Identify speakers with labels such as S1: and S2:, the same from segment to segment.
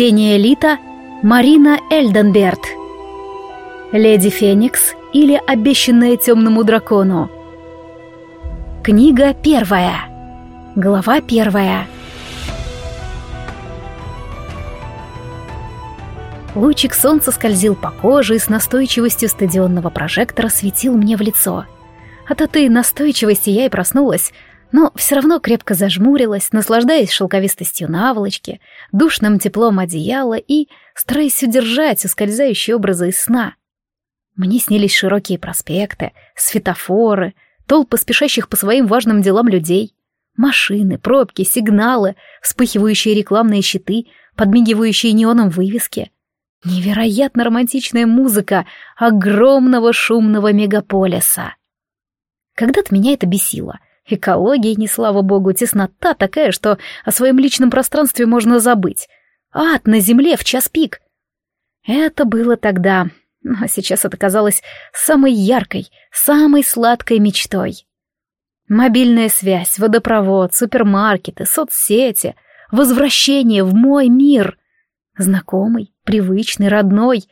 S1: Ксения Лита, Марина Эльденберт. Леди Феникс или Обещанная темному дракону. Книга первая. Глава первая. Лучик солнца скользил по коже и с настойчивостью стадионного прожектора светил мне в лицо. От этой настойчивости я и проснулась, но все равно крепко зажмурилась, наслаждаясь шелковистостью наволочки, душным теплом одеяла и стараясь удержать ускользающие образы из сна. Мне снились широкие проспекты, светофоры, толпы спешащих по своим важным делам людей, машины, пробки, сигналы, вспыхивающие рекламные щиты, подмигивающие неоном вывески. Невероятно романтичная музыка огромного шумного мегаполиса. Когда-то меня это бесило — Экология, не слава богу, теснота такая, что о своем личном пространстве можно забыть. Ад на земле в час пик. Это было тогда, но сейчас это казалось самой яркой, самой сладкой мечтой. Мобильная связь, водопровод, супермаркеты, соцсети, возвращение в мой мир. Знакомый, привычный, родной.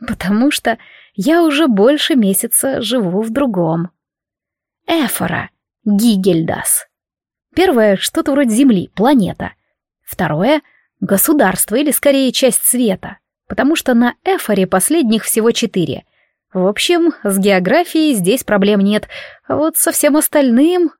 S1: Потому что я уже больше месяца живу в другом. Эфора — Гигельдас. Первое — что-то вроде Земли, планета. Второе — государство или, скорее, часть света, потому что на Эфоре последних всего четыре. В общем, с географией здесь проблем нет, а вот со всем остальным...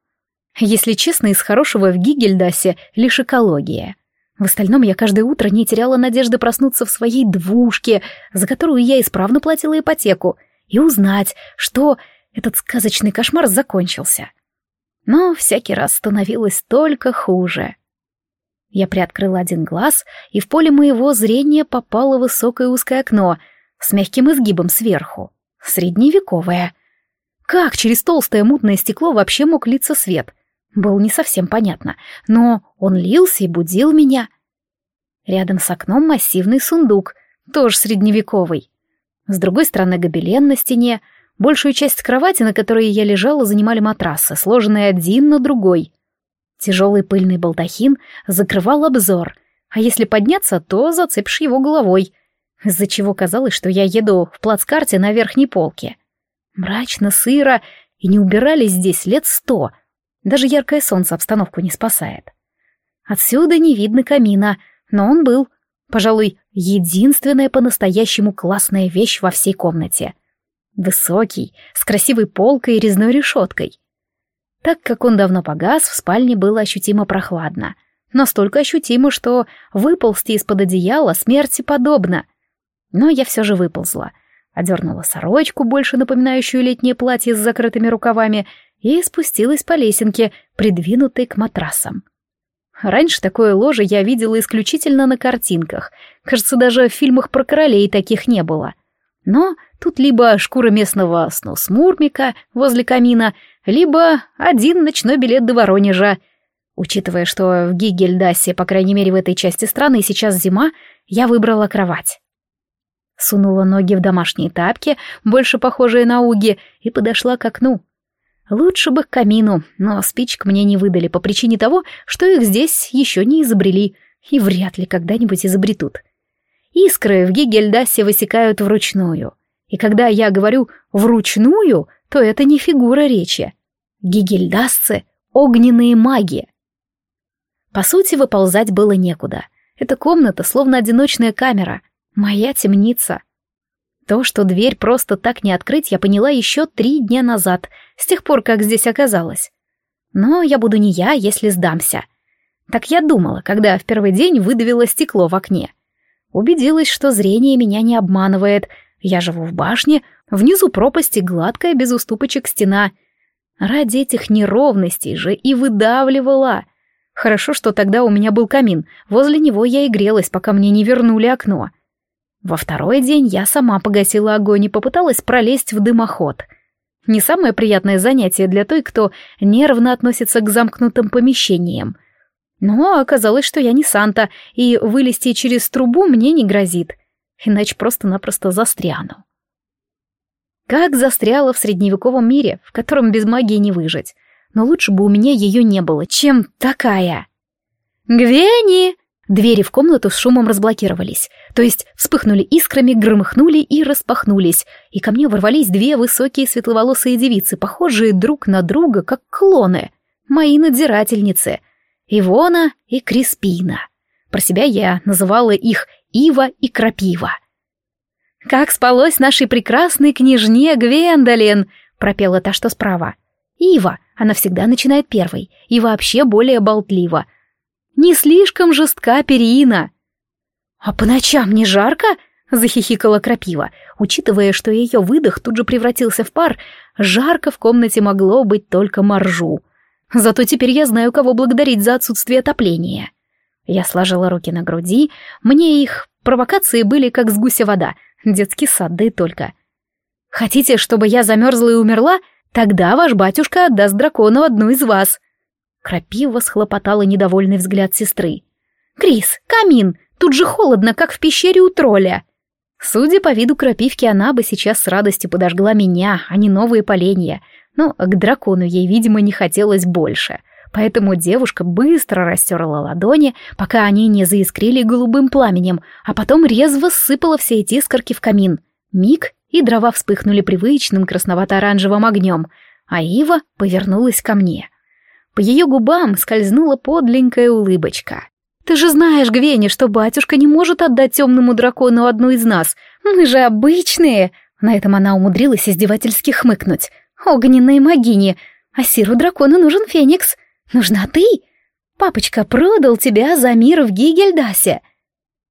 S1: Если честно, из хорошего в Гигельдасе лишь экология. В остальном я каждое утро не теряла надежды проснуться в своей двушке, за которую я исправно платила ипотеку, и узнать, что этот сказочный кошмар закончился. Но всякий раз становилось только хуже. Я приоткрыла один глаз, и в поле моего зрения попало высокое узкое окно с мягким изгибом сверху. Средневековое. Как через толстое мутное стекло вообще мог литься свет? Было не совсем понятно, но он лился и будил меня. Рядом с окном массивный сундук, тоже средневековый. С другой стороны гобелен на стене — Большую часть кровати, на которой я лежала, занимали матрасы, сложенные один на другой. Тяжелый пыльный балдахин закрывал обзор, а если подняться, то зацепишь его головой, из-за чего казалось, что я еду в плацкарте на верхней полке. Мрачно, сыро, и не убирались здесь лет сто. Даже яркое солнце обстановку не спасает. Отсюда не видно камина, но он был, пожалуй, единственная по-настоящему классная вещь во всей комнате — Высокий, с красивой полкой и резной решеткой. Так как он давно погас, в спальне было ощутимо прохладно. Настолько ощутимо, что выползти из-под одеяла смерти подобно. Но я все же выползла. Одернула сорочку, больше напоминающую летнее платье с закрытыми рукавами, и спустилась по лесенке, придвинутой к матрасам. Раньше такое ложе я видела исключительно на картинках. Кажется, даже в фильмах про королей таких не было. Но тут либо шкура местного сносмурмика возле камина, либо один ночной билет до Воронежа. Учитывая, что в Гигельдасе, по крайней мере в этой части страны, сейчас зима, я выбрала кровать. Сунула ноги в домашние тапки, больше похожие на уги, и подошла к окну. Лучше бы к камину, но спичек мне не выдали по причине того, что их здесь еще не изобрели и вряд ли когда-нибудь изобретут. Искры в Гигельдасе высекают вручную. И когда я говорю «вручную», то это не фигура речи. Гигельдасцы — огненные маги. По сути, выползать было некуда. Эта комната словно одиночная камера. Моя темница. То, что дверь просто так не открыть, я поняла еще три дня назад, с тех пор, как здесь оказалась. Но я буду не я, если сдамся. Так я думала, когда в первый день выдавила стекло в окне. Убедилась, что зрение меня не обманывает. Я живу в башне, внизу пропасти гладкая, без уступочек стена. Ради этих неровностей же и выдавливала. Хорошо, что тогда у меня был камин, возле него я и грелась, пока мне не вернули окно. Во второй день я сама погасила огонь и попыталась пролезть в дымоход. Не самое приятное занятие для той, кто нервно относится к замкнутым помещениям — но оказалось, что я не Санта, и вылезти через трубу мне не грозит, иначе просто-напросто застряну. Как застряла в средневековом мире, в котором без магии не выжить. Но лучше бы у меня ее не было, чем такая. «Гвени!» Двери в комнату с шумом разблокировались, то есть вспыхнули искрами, громыхнули и распахнулись, и ко мне ворвались две высокие светловолосые девицы, похожие друг на друга, как клоны, мои надзирательницы, Ивона и Криспина. Про себя я называла их Ива и Крапива. «Как спалось нашей прекрасной княжне Гвендолин!» — пропела та, что справа. «Ива, она всегда начинает первой, и вообще более болтлива, не слишком жестка перина. «А по ночам не жарко?» — захихикала крапива. Учитывая, что ее выдох тут же превратился в пар, жарко в комнате могло быть только моржу. Зато теперь я знаю, кого благодарить за отсутствие отопления. Я сложила руки на груди, мне их провокации были как с гуся вода, детский сад, да и только. «Хотите, чтобы я замерзла и умерла? Тогда ваш батюшка отдаст дракону одну из вас», Крапива схлопотала недовольный взгляд сестры. «Крис, камин! Тут же холодно, как в пещере у тролля!» Судя по виду крапивки, она бы сейчас с радостью подожгла меня, а не новые поленья. Но к дракону ей, видимо, не хотелось больше. Поэтому девушка быстро растерла ладони, пока они не заискрили голубым пламенем, а потом резво сыпала все эти искорки в камин. Миг, и дрова вспыхнули привычным красновато-оранжевым огнем, а Ива повернулась ко мне — по ее губам скользнула подленькая улыбочка. «Ты же знаешь, Гвене, что батюшка не может отдать темному дракону одну из нас. Мы же обычные!» На этом она умудрилась издевательски хмыкнуть. «Огненные могини! А сиру дракону нужен феникс. Нужна ты! Папочка продал тебя за мир в Гигельдасе!»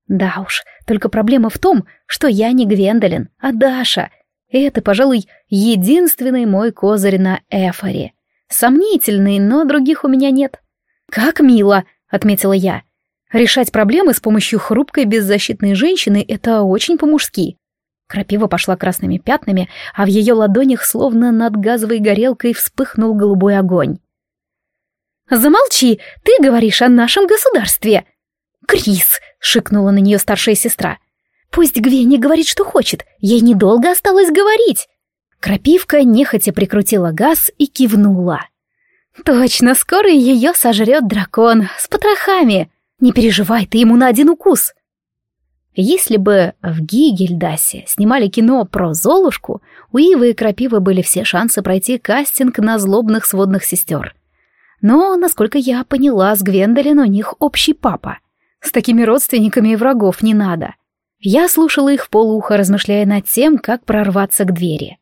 S1: Да уж, только проблема в том, что я не Гвендолин, а Даша. И это, пожалуй, единственный мой козырь на Эфоре. Сомнительный, но других у меня нет. «Как мило!» — отметила я. «Решать проблемы с помощью хрупкой беззащитной женщины — это очень по-мужски». Крапива пошла красными пятнами, а в ее ладонях, словно над газовой горелкой, вспыхнул голубой огонь. «Замолчи! Ты говоришь о нашем государстве!» «Крис!» — шикнула на нее старшая сестра. «Пусть Гвенни говорит, что хочет. Ей недолго осталось говорить!» Крапивка нехотя прикрутила газ и кивнула. «Точно, скоро ее сожрет дракон с потрохами. Не переживай, ты ему на один укус». Если бы в Гигельдасе снимали кино про Золушку, у Ивы и Крапивы были все шансы пройти кастинг на злобных сводных сестер. Но, насколько я поняла, с Гвендолин у них общий папа. С такими родственниками и врагов не надо. Я слушала их в полуха, размышляя над тем, как прорваться к двери.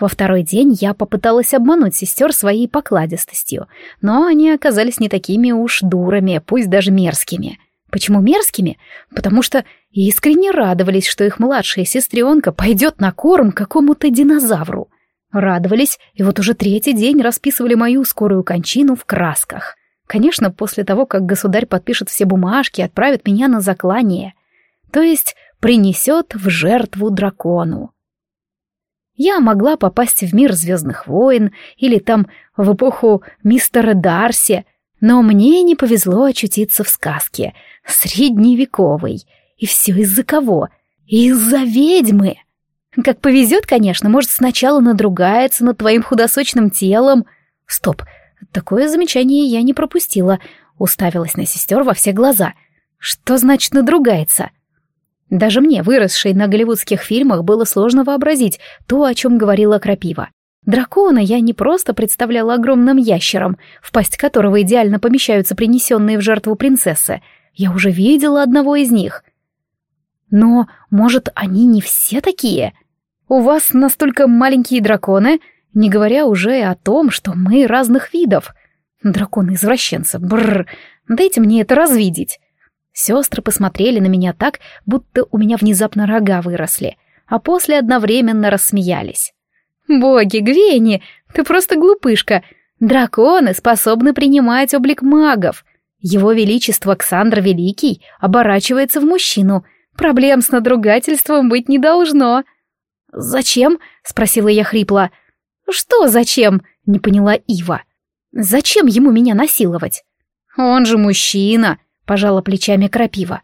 S1: Во второй день я попыталась обмануть сестер своей покладистостью, но они оказались не такими уж дурами, пусть даже мерзкими. Почему мерзкими? Потому что искренне радовались, что их младшая сестренка пойдет на корм какому-то динозавру. Радовались, и вот уже третий день расписывали мою скорую кончину в красках. Конечно, после того, как государь подпишет все бумажки и отправит меня на заклание. То есть принесет в жертву дракону. Я могла попасть в мир Звездных войн или там в эпоху мистера Дарси, но мне не повезло очутиться в сказке, средневековой. И все из-за кого? Из-за ведьмы. Как повезет, конечно, может сначала надругается над твоим худосочным телом. Стоп, такое замечание я не пропустила. Уставилась на сестер во все глаза. Что значит надругается? — даже мне, выросшей на голливудских фильмах, было сложно вообразить то, о чем говорила Крапива. Дракона я не просто представляла огромным ящером, в пасть которого идеально помещаются принесенные в жертву принцессы. Я уже видела одного из них. Но, может, они не все такие? У вас настолько маленькие драконы, не говоря уже о том, что мы разных видов. Драконы-извращенцы, бррр, дайте мне это развидеть. Сестры посмотрели на меня так, будто у меня внезапно рога выросли, а после одновременно рассмеялись. «Боги, Гвени, ты просто глупышка! Драконы способны принимать облик магов. Его Величество Александр Великий оборачивается в мужчину. Проблем с надругательством быть не должно». «Зачем?» — спросила я хрипло. «Что зачем?» — не поняла Ива. «Зачем ему меня насиловать?» «Он же мужчина», пожала плечами крапива.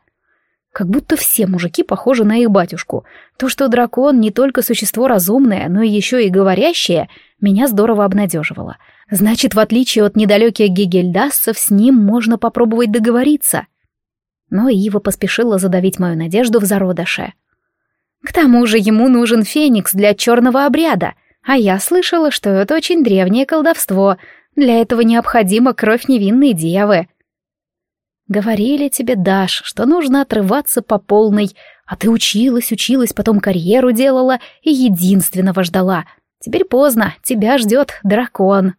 S1: Как будто все мужики похожи на их батюшку. То, что дракон не только существо разумное, но еще и говорящее, меня здорово обнадеживало. Значит, в отличие от недалеких гигельдассов, с ним можно попробовать договориться. Но Ива поспешила задавить мою надежду в зародыше. К тому же ему нужен феникс для черного обряда, а я слышала, что это очень древнее колдовство, для этого необходима кровь невинной девы. Говорили тебе, Даш, что нужно отрываться по полной, а ты училась, училась, потом карьеру делала и единственного ждала. Теперь поздно, тебя ждет дракон.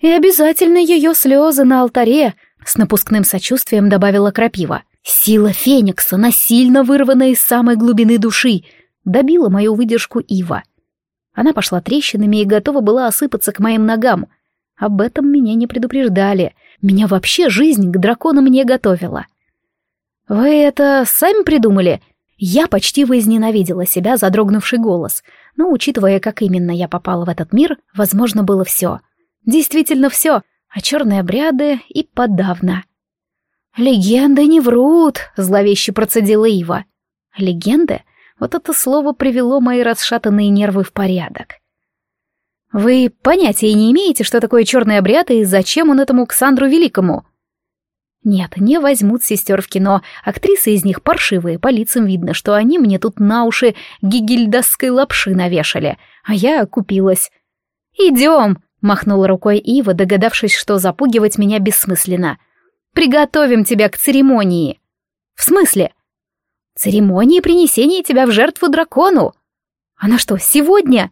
S1: И обязательно ее слезы на алтаре, с напускным сочувствием добавила Крапива. Сила Феникса, насильно вырванная из самой глубины души, добила мою выдержку Ива. Она пошла трещинами и готова была осыпаться к моим ногам. Об этом меня не предупреждали. Меня вообще жизнь к драконам не готовила. «Вы это сами придумали?» Я почти возненавидела себя за дрогнувший голос, но, учитывая, как именно я попала в этот мир, возможно, было все. Действительно все, а черные обряды и подавно. «Легенды не врут», — зловеще процедила Ива. «Легенды?» Вот это слово привело мои расшатанные нервы в порядок. «Вы понятия не имеете, что такое черный обряд и зачем он этому Ксандру Великому?» Нет, не возьмут сестер в кино. Актрисы из них паршивые, по лицам видно, что они мне тут на уши гигельдасской лапши навешали, а я купилась. «Идем!» — махнула рукой Ива, догадавшись, что запугивать меня бессмысленно. «Приготовим тебя к церемонии!» «В смысле?» «Церемонии принесения тебя в жертву дракону!» «Она что, сегодня?»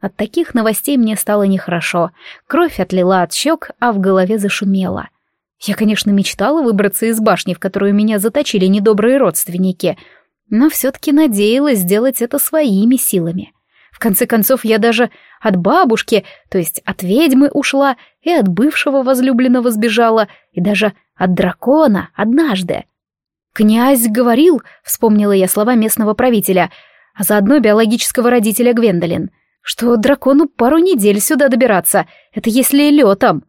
S1: От таких новостей мне стало нехорошо. Кровь отлила от щек, а в голове зашумело. Я, конечно, мечтала выбраться из башни, в которую меня заточили недобрые родственники, но все-таки надеялась сделать это своими силами. В конце концов, я даже от бабушки, то есть от ведьмы ушла, и от бывшего возлюбленного сбежала, и даже от дракона однажды. «Князь говорил», — вспомнила я слова местного правителя, а заодно биологического родителя Гвендолин, что дракону пару недель сюда добираться, это если летом.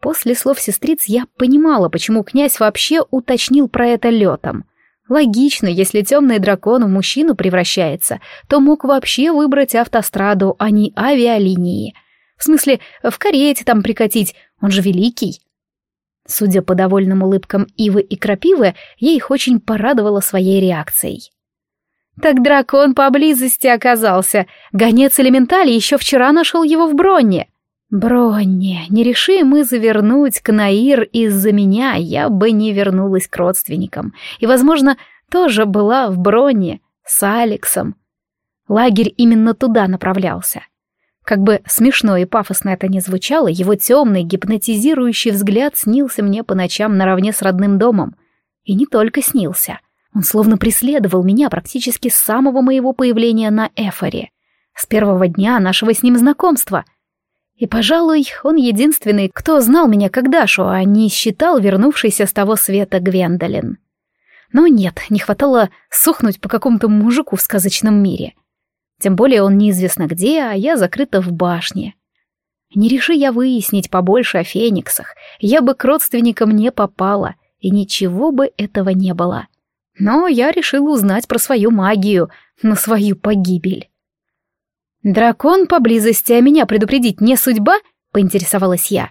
S1: После слов сестриц я понимала, почему князь вообще уточнил про это летом. Логично, если темный дракон в мужчину превращается, то мог вообще выбрать автостраду, а не авиалинии. В смысле, в карете там прикатить, он же великий. Судя по довольным улыбкам Ивы и Крапивы, я их очень порадовала своей реакцией. Так дракон поблизости оказался. Гонец элементали еще вчера нашел его в броне. Бронне, не реши мы завернуть к Наир из-за меня, я бы не вернулась к родственникам. И, возможно, тоже была в Бронне с Алексом. Лагерь именно туда направлялся. Как бы смешно и пафосно это ни звучало, его темный, гипнотизирующий взгляд снился мне по ночам наравне с родным домом. И не только снился. Он словно преследовал меня практически с самого моего появления на Эфоре. С первого дня нашего с ним знакомства — и, пожалуй, он единственный, кто знал меня как Дашу, а не считал вернувшейся с того света Гвендолин. Но нет, не хватало сухнуть по какому-то мужику в сказочном мире. Тем более он неизвестно где, а я закрыта в башне. Не реши я выяснить побольше о фениксах, я бы к родственникам не попала, и ничего бы этого не было. Но я решила узнать про свою магию, на свою погибель. «Дракон поблизости, а меня предупредить не судьба?» — поинтересовалась я.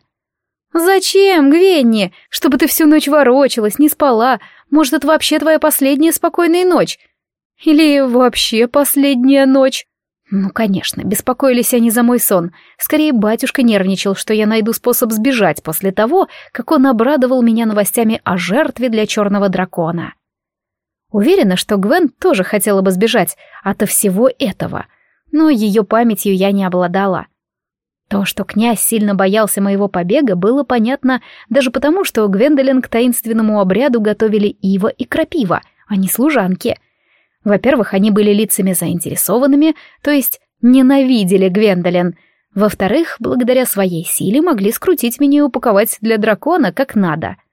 S1: «Зачем, Гвенни? Чтобы ты всю ночь ворочалась, не спала. Может, это вообще твоя последняя спокойная ночь? Или вообще последняя ночь?» Ну, конечно, беспокоились они за мой сон. Скорее, батюшка нервничал, что я найду способ сбежать после того, как он обрадовал меня новостями о жертве для черного дракона. Уверена, что Гвен тоже хотела бы сбежать от всего этого — но ее памятью я не обладала. То, что князь сильно боялся моего побега, было понятно даже потому, что Гвендолин к таинственному обряду готовили Ива и Крапива, а не служанки. Во-первых, они были лицами заинтересованными, то есть ненавидели Гвендолин. Во-вторых, благодаря своей силе могли скрутить меня и упаковать для дракона как надо —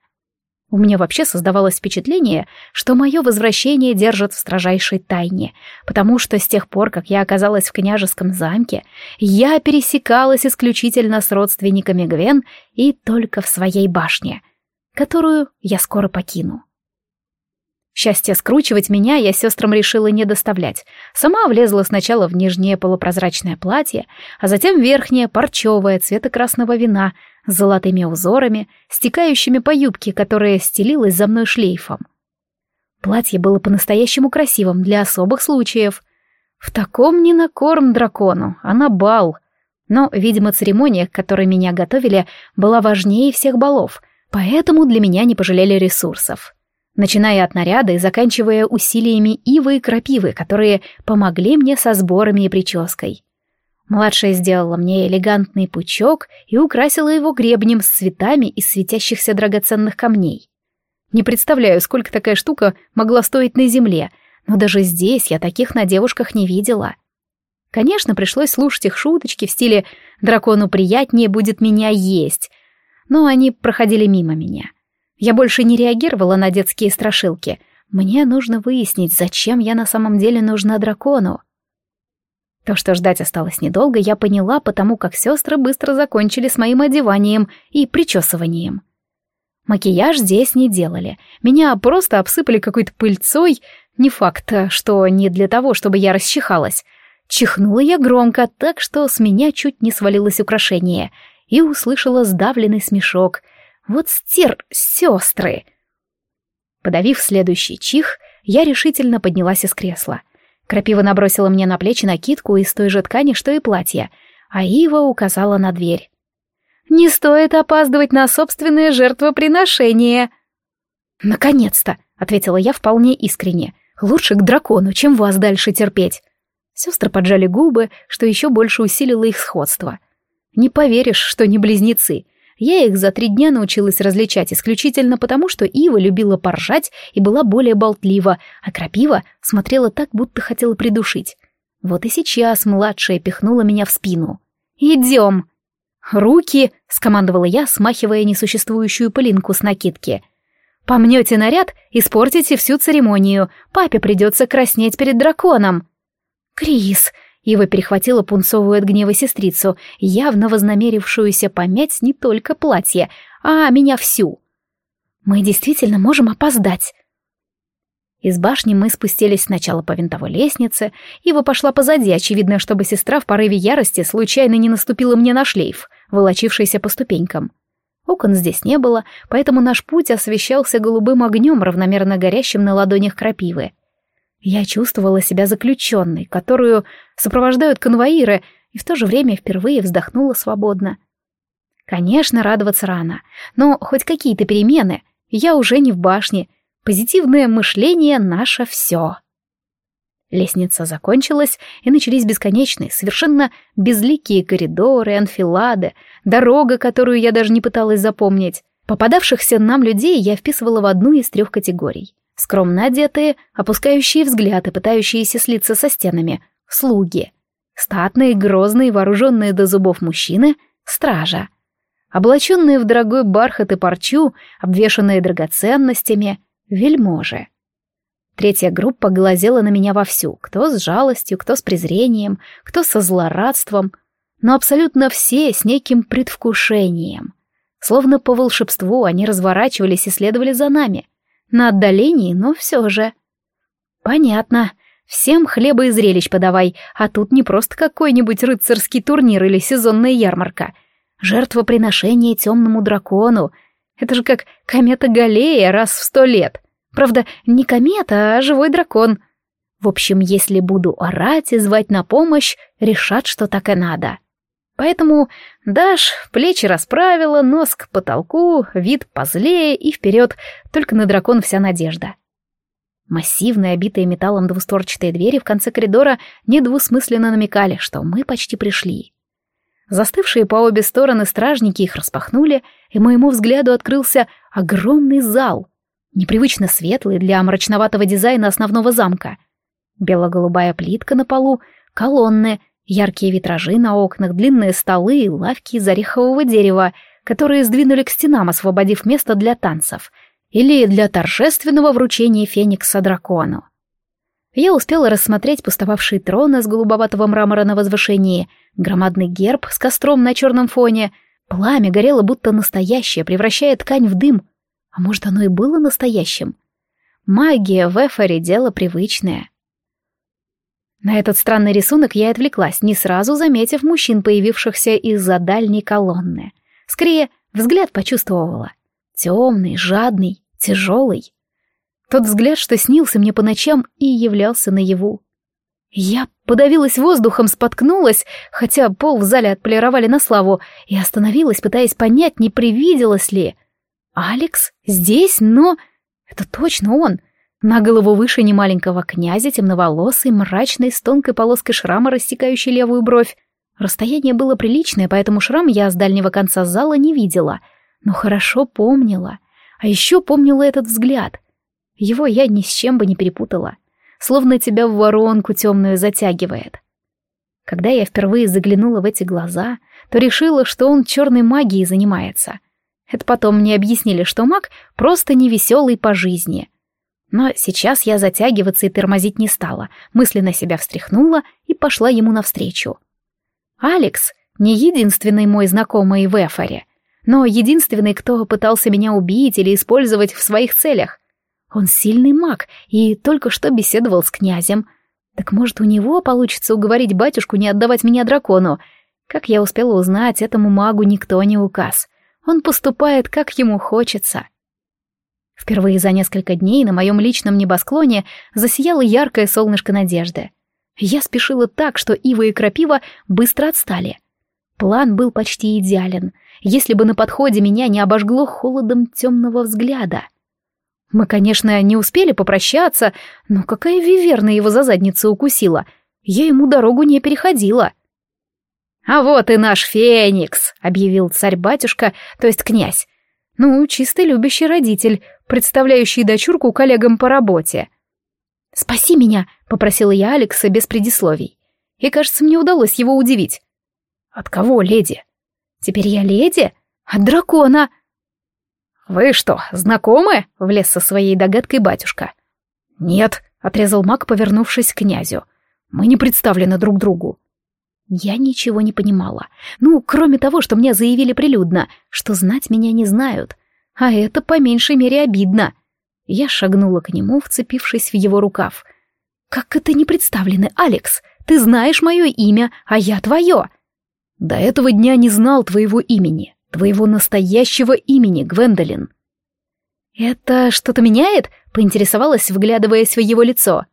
S1: у меня вообще создавалось впечатление, что мое возвращение держат в строжайшей тайне, потому что с тех пор, как я оказалась в княжеском замке, я пересекалась исключительно с родственниками Гвен и только в своей башне, которую я скоро покину. Счастье скручивать меня я сестрам решила не доставлять. Сама влезла сначала в нижнее полупрозрачное платье, а затем верхнее, парчевое, цвета красного вина, с золотыми узорами, стекающими по юбке, которая стелилась за мной шлейфом. Платье было по-настоящему красивым для особых случаев. В таком не на корм дракону, а на бал. Но, видимо, церемония, к которой меня готовили, была важнее всех балов, поэтому для меня не пожалели ресурсов начиная от наряда и заканчивая усилиями ивы и крапивы, которые помогли мне со сборами и прической. Младшая сделала мне элегантный пучок и украсила его гребнем с цветами из светящихся драгоценных камней. Не представляю, сколько такая штука могла стоить на земле, но даже здесь я таких на девушках не видела. Конечно, пришлось слушать их шуточки в стиле «дракону приятнее будет меня есть», но они проходили мимо меня. Я больше не реагировала на детские страшилки. Мне нужно выяснить, зачем я на самом деле нужна дракону. То, что ждать осталось недолго, я поняла, потому как сестры быстро закончили с моим одеванием и причесыванием. Макияж здесь не делали. Меня просто обсыпали какой-то пыльцой. Не факт, что не для того, чтобы я расчихалась. Чихнула я громко, так что с меня чуть не свалилось украшение, и услышала сдавленный смешок — вот стер сестры. Подавив следующий чих, я решительно поднялась из кресла. Крапива набросила мне на плечи накидку из той же ткани, что и платье, а Ива указала на дверь. «Не стоит опаздывать на собственное жертвоприношение!» «Наконец-то!» — ответила я вполне искренне. «Лучше к дракону, чем вас дальше терпеть!» Сестры поджали губы, что еще больше усилило их сходство. «Не поверишь, что не близнецы!» Я их за три дня научилась различать исключительно потому, что Ива любила поржать и была более болтлива, а Крапива смотрела так, будто хотела придушить. Вот и сейчас младшая пихнула меня в спину. «Идем!» «Руки!» — скомандовала я, смахивая несуществующую пылинку с накидки. «Помнете наряд, испортите всю церемонию. Папе придется краснеть перед драконом». «Крис!» Ива перехватила пунцовую от гнева сестрицу, явно вознамерившуюся помять не только платье, а меня всю. «Мы действительно можем опоздать». Из башни мы спустились сначала по винтовой лестнице, Ива пошла позади, очевидно, чтобы сестра в порыве ярости случайно не наступила мне на шлейф, волочившийся по ступенькам. Окон здесь не было, поэтому наш путь освещался голубым огнем, равномерно горящим на ладонях крапивы. Я чувствовала себя заключенной, которую сопровождают конвоиры, и в то же время впервые вздохнула свободно. Конечно, радоваться рано, но хоть какие-то перемены. Я уже не в башне. Позитивное мышление — наше все. Лестница закончилась, и начались бесконечные, совершенно безликие коридоры, анфилады, дорога, которую я даже не пыталась запомнить. Попадавшихся нам людей я вписывала в одну из трех категорий — Скромно одетые, опускающие взгляд и пытающиеся слиться со стенами, слуги. Статные, грозные, вооруженные до зубов мужчины — стража. Облаченные в дорогой бархат и парчу, обвешанные драгоценностями — вельможи. Третья группа глазела на меня вовсю, кто с жалостью, кто с презрением, кто со злорадством, но абсолютно все с неким предвкушением. Словно по волшебству они разворачивались и следовали за нами — на отдалении, но все же. Понятно. Всем хлеба и зрелищ подавай, а тут не просто какой-нибудь рыцарский турнир или сезонная ярмарка. Жертвоприношение темному дракону. Это же как комета Галлея раз в сто лет. Правда, не комета, а живой дракон. В общем, если буду орать и звать на помощь, решат, что так и надо. Поэтому Даш плечи расправила, нос к потолку, вид позлее и вперед, только на дракон вся надежда. Массивные, обитые металлом двустворчатые двери в конце коридора недвусмысленно намекали, что мы почти пришли. Застывшие по обе стороны стражники их распахнули, и моему взгляду открылся огромный зал, непривычно светлый для мрачноватого дизайна основного замка. Бело-голубая плитка на полу, колонны — Яркие витражи на окнах, древние столы и лавки из орехового дерева, которые сдвинули к стенам, освободив место для танцев или для торжественного вручения феникса дракону. Я успела рассмотреть пустовавшие троны с голубоватого мрамора на возвышении, громадный герб с костром на черном фоне. Пламя горело будто настоящее, превращая ткань в дым. А может, оно и было настоящим? Магия в Эфоре — дело привычное. На этот странный рисунок я отвлеклась, не сразу заметив мужчин, появившихся из-за дальней колонны. Скорее, взгляд почувствовала. Темный, жадный, тяжелый. Тот взгляд, что снился мне по ночам и являлся наяву. Я подавилась воздухом, споткнулась, хотя пол в зале отполировали на славу, и остановилась, пытаясь понять, не привиделось ли. Алекс здесь, но... Это точно он. На голову выше немаленького князя, темноволосый, мрачный, с тонкой полоской шрама, рассекающей левую бровь. Расстояние было приличное, поэтому шрам я с дальнего конца зала не видела, но хорошо помнила. А еще помнила этот взгляд. Его я ни с чем бы не перепутала. Словно тебя в воронку темную затягивает. Когда я впервые заглянула в эти глаза, то решила, что он черной магией занимается. Это потом мне объяснили, что маг просто невеселый по жизни. Но сейчас я затягиваться и тормозить не стала, мысленно себя встряхнула и пошла ему навстречу. Алекс не единственный мой знакомый в Эфоре, но единственный, кто пытался меня убить или использовать в своих целях. Он сильный маг и только что беседовал с князем. Так может, у него получится уговорить батюшку не отдавать меня дракону? Как я успела узнать, этому магу никто не указ. Он поступает, как ему хочется. Впервые за несколько дней на моем личном небосклоне засияло яркое солнышко надежды. Я спешила так, что Ива и Крапива быстро отстали. План был почти идеален, если бы на подходе меня не обожгло холодом темного взгляда. Мы, конечно, не успели попрощаться, но какая виверна его за задницу укусила. Я ему дорогу не переходила. — «А вот и наш Феникс», — объявил царь-батюшка, то есть князь. Ну, чисто любящий родитель, представляющий дочурку коллегам по работе. «Спаси меня», — попросила я Алекса без предисловий. И, кажется, мне удалось его удивить. «От кого, леди?» «Теперь я леди? От дракона!» «Вы что, знакомы?» — влез со своей догадкой батюшка. «Нет», — отрезал маг, повернувшись к князю. «Мы не представлены друг другу». Я ничего не понимала. Ну, кроме того, что мне заявили прилюдно, что знать меня не знают. А это по меньшей мере обидно. Я шагнула к нему, вцепившись в его рукав. «Как это не представлены, Алекс? Ты знаешь мое имя, а я твое!» «До этого дня не знал твоего имени, твоего настоящего имени, Гвендолин». «Это что-то меняет?» — поинтересовалась, вглядываясь в его лицо.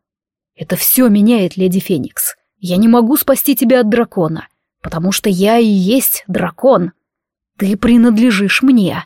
S1: «Это все меняет, леди Феникс. Я не могу спасти тебя от дракона, потому что я и есть дракон. Ты принадлежишь мне.